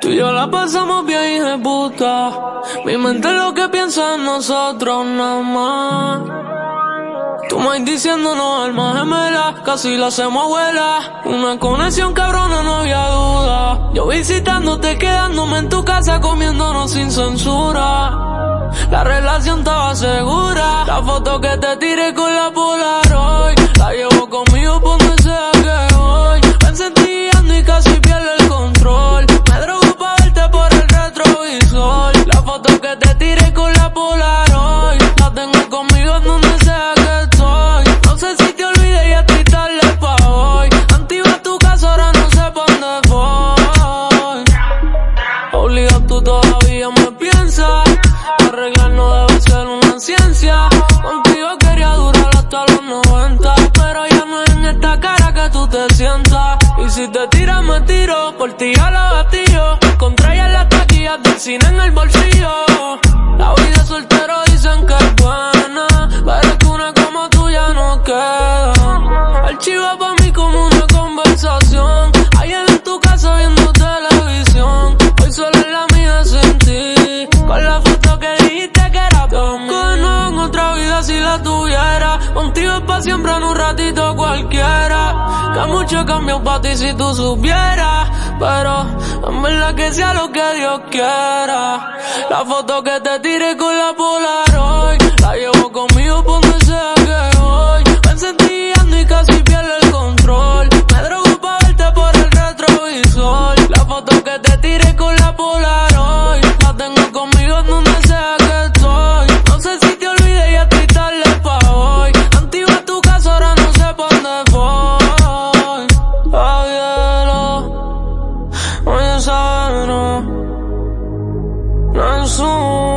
Tú y yo la pasamos bien, de puta. Mi mente lo que piensa en nosotros nada más. Tú me diciéndonos alma gemela, casi la hacemos abuela. Una conexión cabrona, no había duda. Yo visitándote, quedándome en tu casa, comiéndonos sin censura. La relación estaba segura. La foto que te tiré con la Polaroid, con la Polaroid, la tengo conmigo en donde sea que estoy. No sé si te olvidé y estoy tarde pa' hoy. Antigua tu casa, ahora no sé pa' dónde voy. Obligado tú todavía me piensas. Arreglar no debe ser una ciencia. Contigo quería durar hasta los 90. Pero ya no es en esta cara que tú te sientas. Y si te tiras, me tiro. Por ti a la gatillo. Contra ella en las taquillas del cine en el bolsillo. Contigo es pa' siempre en un ratito cualquiera. Que mucho cambió pa' ti si tú supieras. Pero en verdad que sea lo que Dios quiera. La foto que te tiré con la Polaroid. Avielo, oye, sabe, no. No es un